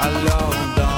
alone.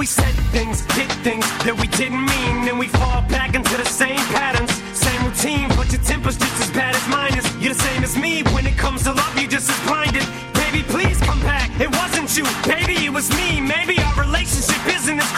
we said things, did things that we didn't mean, and we fall back into the same patterns, same routine. But your temper's just as bad as mine is. You're the same as me when it comes to love, you just as blinded. Baby, please come back. It wasn't you, baby, it was me. Maybe our relationship isn't as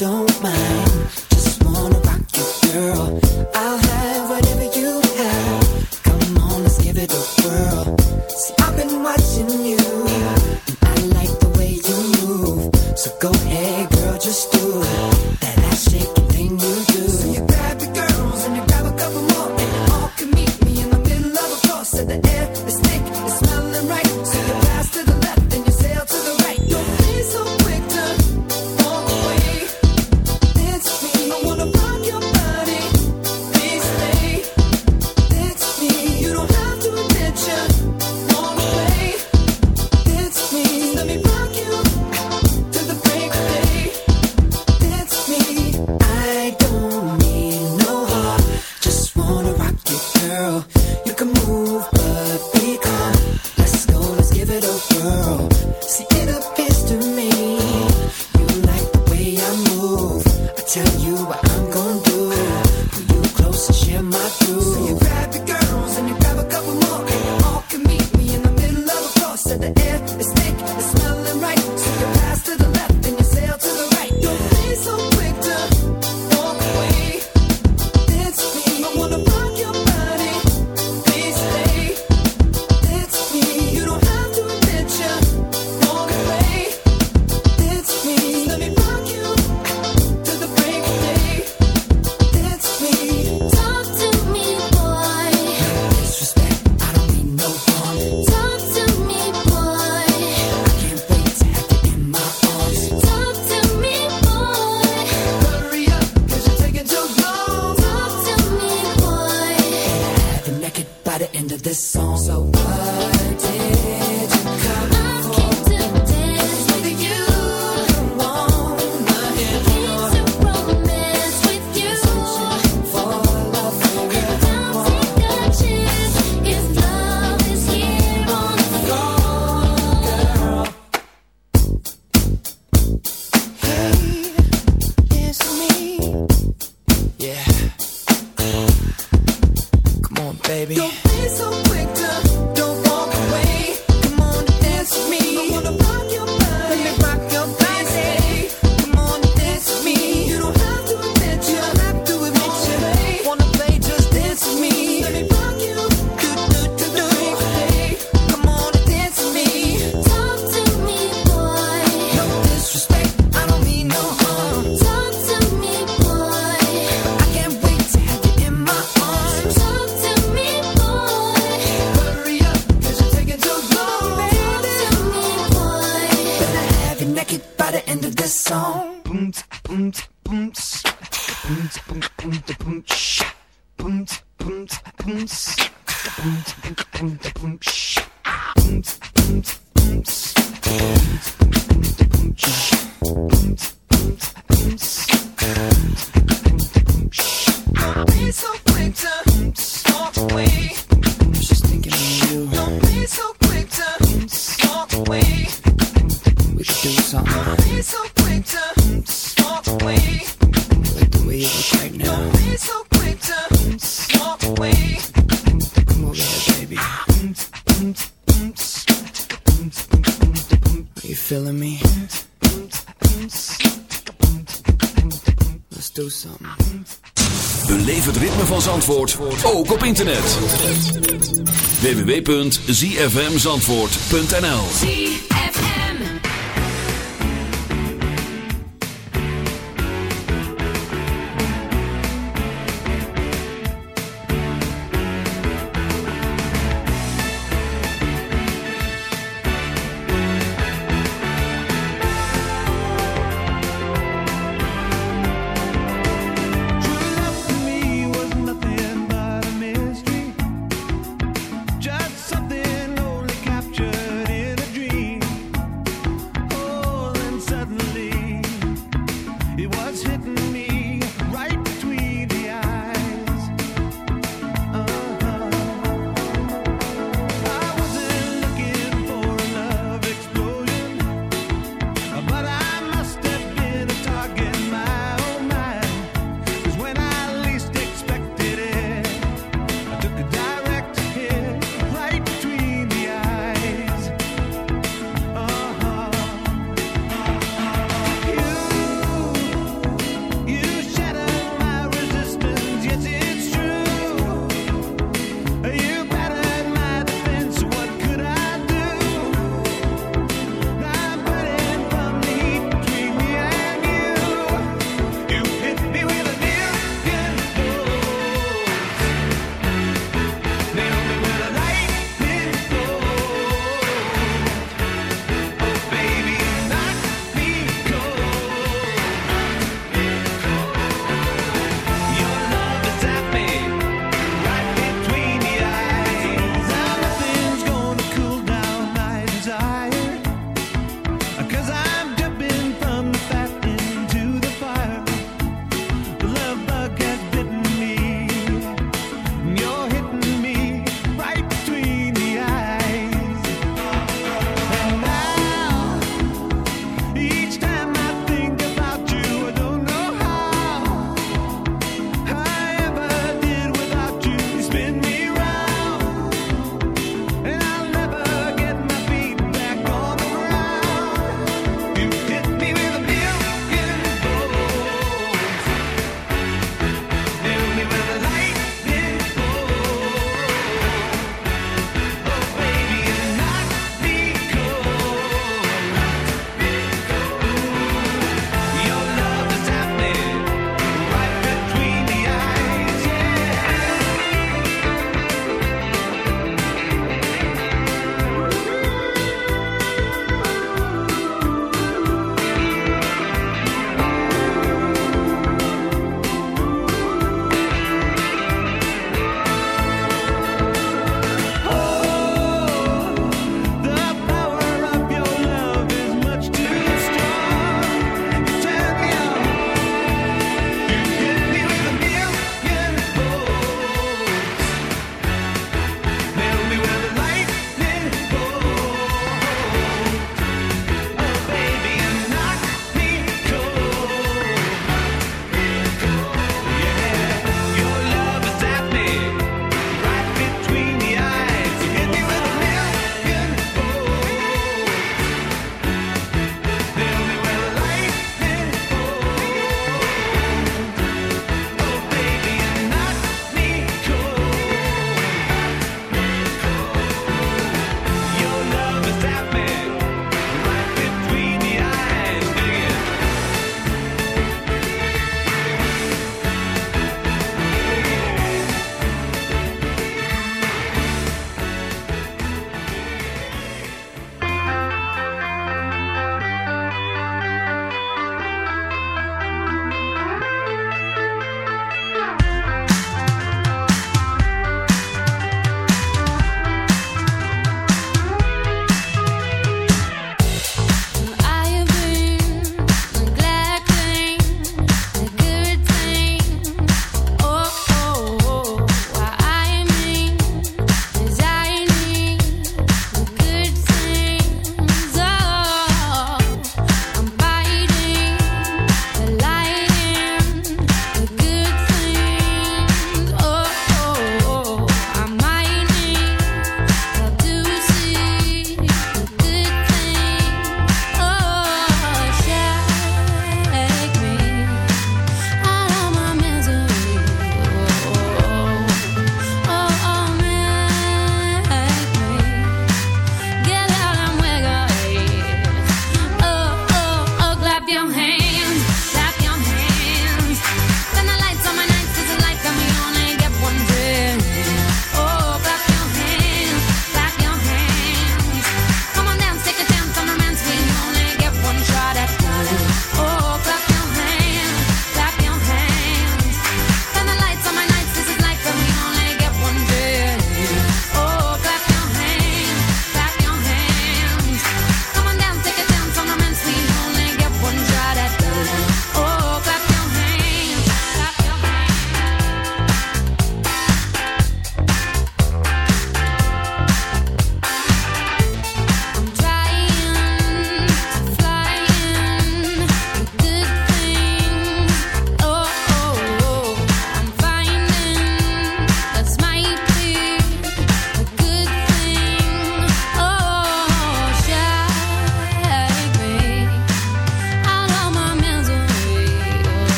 don't mind. feeling me? Let's do something. Het ritme van Zandvoort, ook op internet. www.zfmzandvoort.nl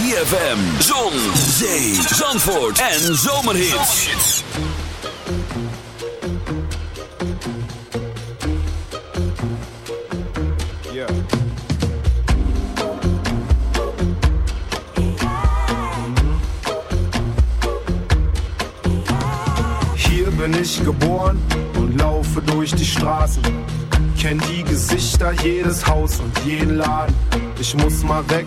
ZFM. Zon, zee, zandvoort en zomerhits. Yeah. Hier bin ich geboren und laufe durch die Straßen. Kenn die Gesichter, jedes Haus und jeden Laden. Ich muss mal weg,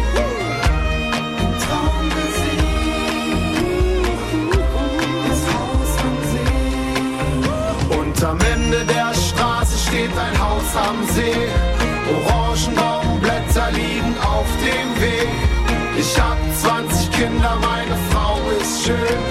Haus am See. Orangenbaumblätter liegen auf dem Weg. Ich hab 20 Kinder, meine Frau ist schön.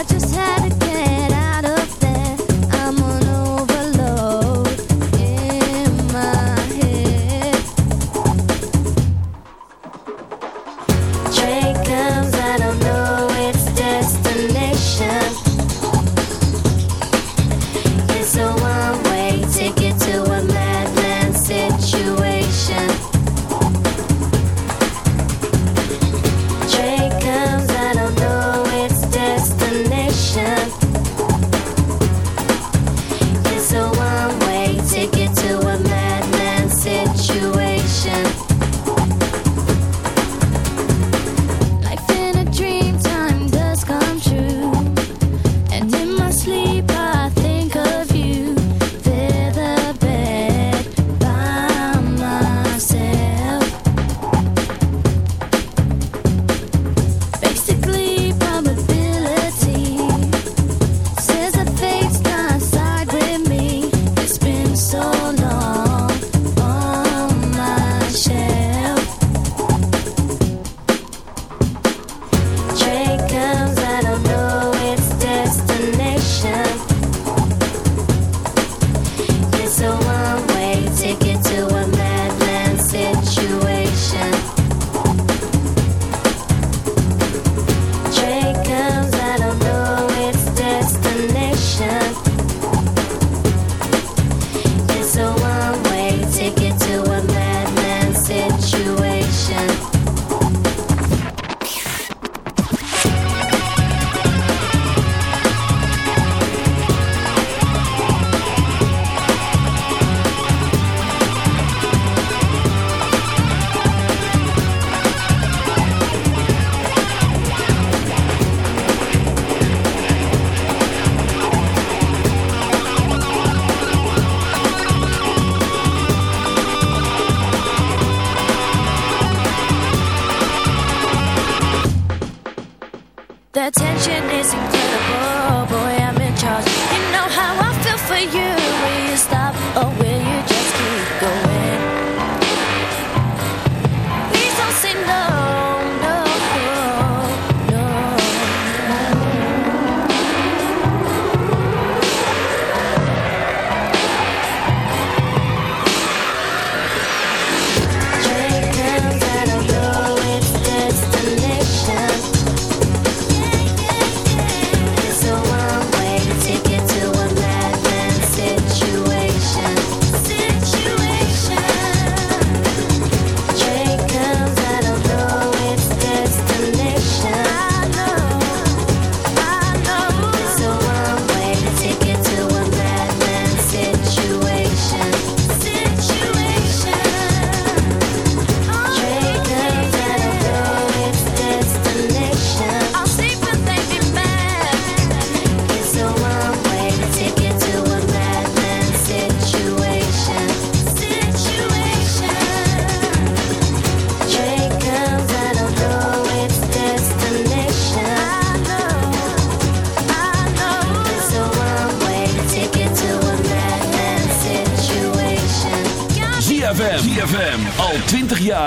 I just had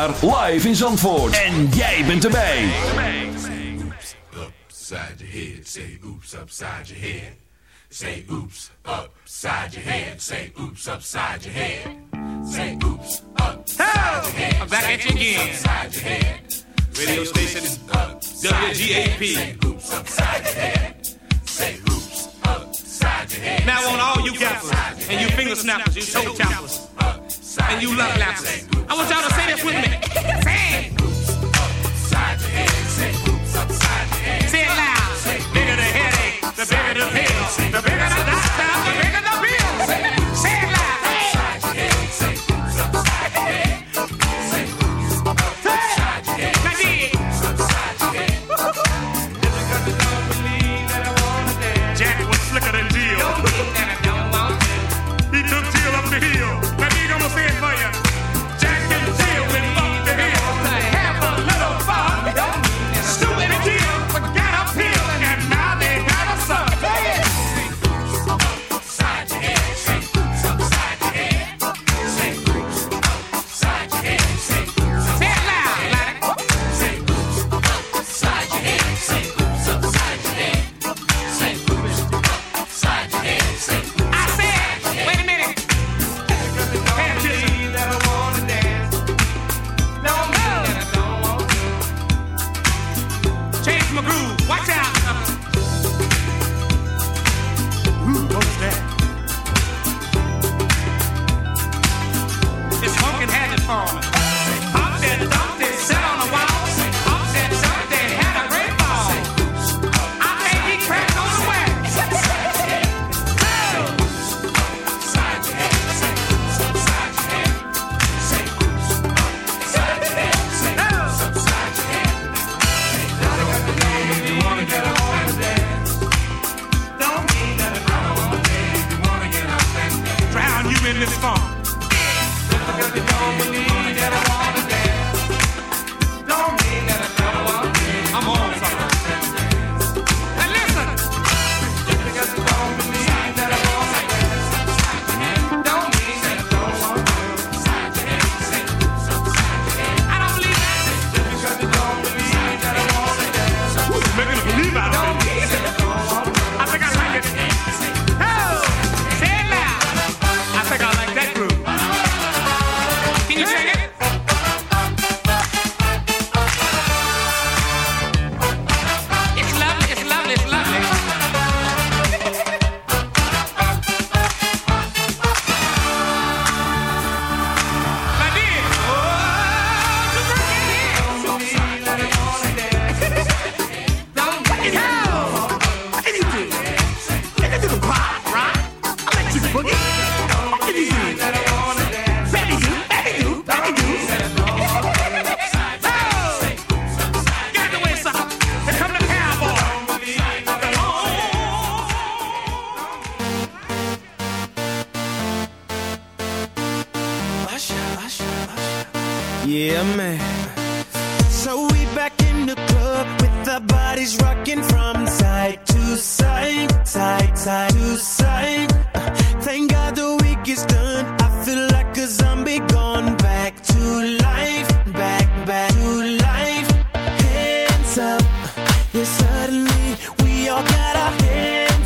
jaar live in Zandvoort. En jij bent erbij. Say oops, upside your head. Say oops, upside your head. Say oops, upside your head. Say oops, upside your head. I'm back at you again. Upside your head. Radio station is WGAP. Say oops, upside your head. Say oops, upside your head. Now on all you gappers and you finger snappers, you toe tappers. and you love lapses. I want y'all to say this with me. say it. Say it loud. Bigger the headache, the bigger the pill, the bigger the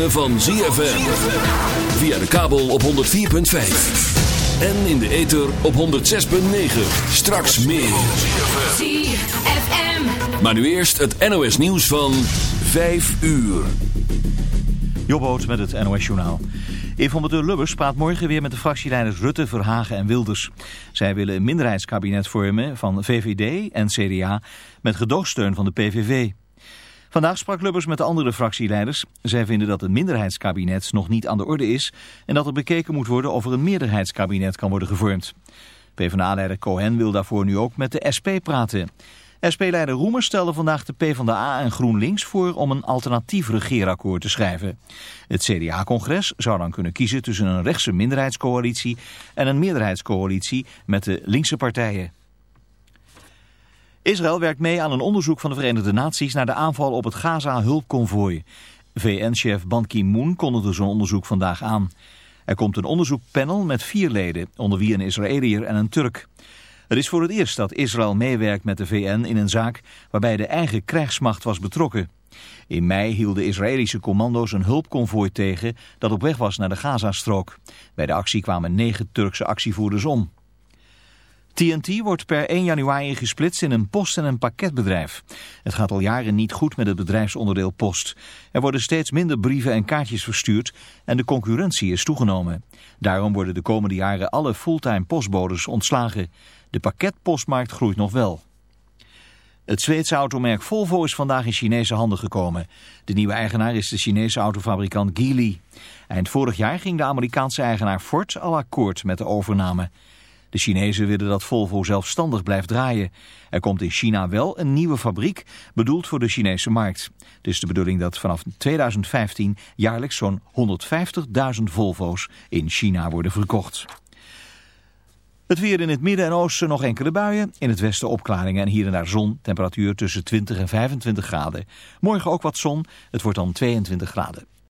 Ritme van ZFM. Via de kabel op 104.5. En in de ether op 106.9. Straks meer. ZFM. Maar nu eerst het NOS nieuws van 5 uur. Jobboot met het NOS journaal. Informateur Lubbers praat morgen weer met de fractieleiders Rutte, Verhagen en Wilders. Zij willen een minderheidskabinet vormen van VVD en CDA met gedoogsteun van de PVV. Vandaag sprak Lubbers met de andere fractieleiders. Zij vinden dat een minderheidskabinet nog niet aan de orde is... en dat er bekeken moet worden of er een meerderheidskabinet kan worden gevormd. PvdA-leider Cohen wil daarvoor nu ook met de SP praten. SP-leider Roemer stelde vandaag de PvdA en GroenLinks voor om een alternatief regeerakkoord te schrijven. Het CDA-congres zou dan kunnen kiezen tussen een rechtse minderheidscoalitie en een meerderheidscoalitie met de linkse partijen. Israël werkt mee aan een onderzoek van de Verenigde Naties naar de aanval op het Gaza-hulpconvooi. VN-chef Ban Ki-moon kondigde zo'n onderzoek vandaag aan. Er komt een onderzoekpanel met vier leden, onder wie een Israëliër en een Turk. Het is voor het eerst dat Israël meewerkt met de VN in een zaak waarbij de eigen krijgsmacht was betrokken. In mei hielden Israëlische commando's een hulpconvooi tegen dat op weg was naar de Gazastrook. Bij de actie kwamen negen Turkse actievoerders om. TNT wordt per 1 januari gesplitst in een post- en een pakketbedrijf. Het gaat al jaren niet goed met het bedrijfsonderdeel post. Er worden steeds minder brieven en kaartjes verstuurd en de concurrentie is toegenomen. Daarom worden de komende jaren alle fulltime postbodes ontslagen. De pakketpostmarkt groeit nog wel. Het Zweedse automerk Volvo is vandaag in Chinese handen gekomen. De nieuwe eigenaar is de Chinese autofabrikant Geely. Eind vorig jaar ging de Amerikaanse eigenaar Ford al akkoord met de overname. De Chinezen willen dat Volvo zelfstandig blijft draaien. Er komt in China wel een nieuwe fabriek, bedoeld voor de Chinese markt. Het is de bedoeling dat vanaf 2015 jaarlijks zo'n 150.000 Volvo's in China worden verkocht. Het weer in het midden en oosten nog enkele buien. In het westen opklaringen en hier en daar zon. Temperatuur tussen 20 en 25 graden. Morgen ook wat zon. Het wordt dan 22 graden.